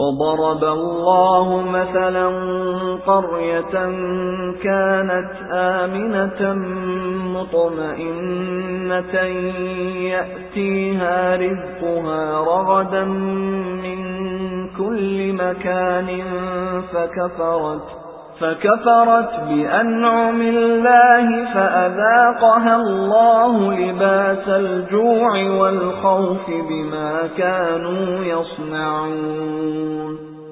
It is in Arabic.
وَضَرَبَ اللَّهُ مَثَلًا قَرْيَةً كَانَتْ آمِنَةً مُطْمَئِنَّةً يَأْتِيهَا رِزْقُهَا رَغَدًا مِنْ كُلِّ مَكَانٍ فَكَفَرَتْ فَكَفَرَتْ بِأَنْعُمِ اللَّهِ فَأَذَاقَهَا اللَّهُ لِبَاسَ الْجُوعِ وَالْخَوْفِ بِمَا كَانُوا يَصْنَعُونَ